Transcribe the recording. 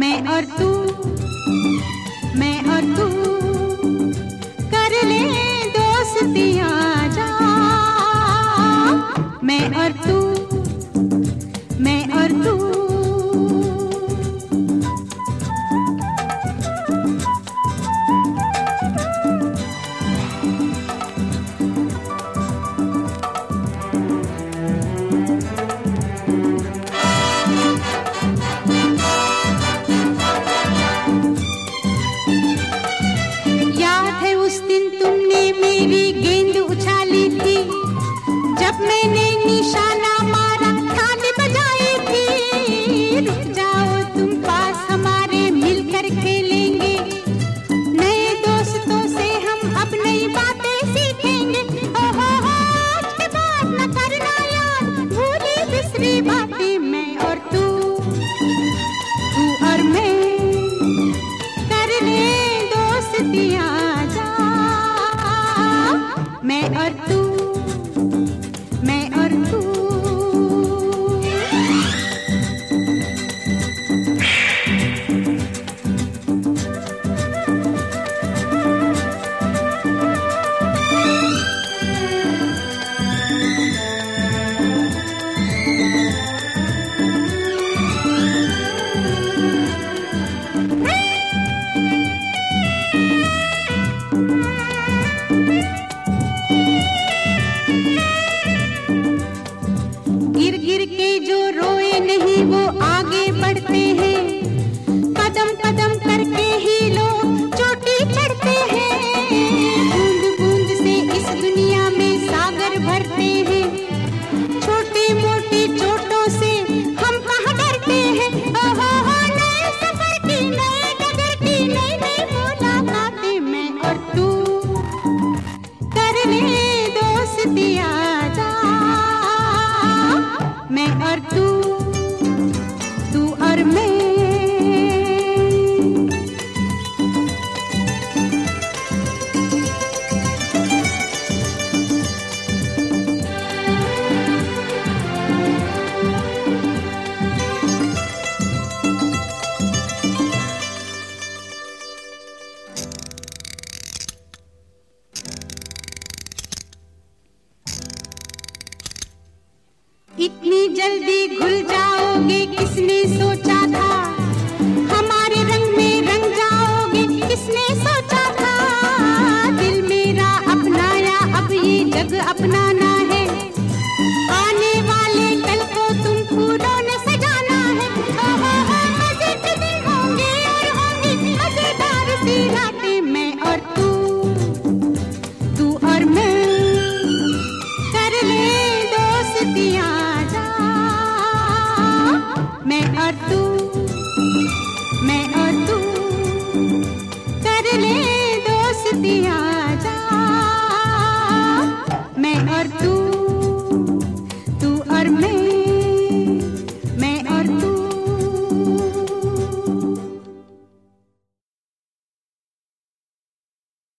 मैं और तू गिर गिर के जो रोए नहीं वो आगे बढ़ते हैं। इतनी जल्दी घुल जाओगे, किसने सोचा था? हमारे रंग में रंग जाओगे, किसने सोचा था? दिल मेरा अपनाया, अब ये जग अपना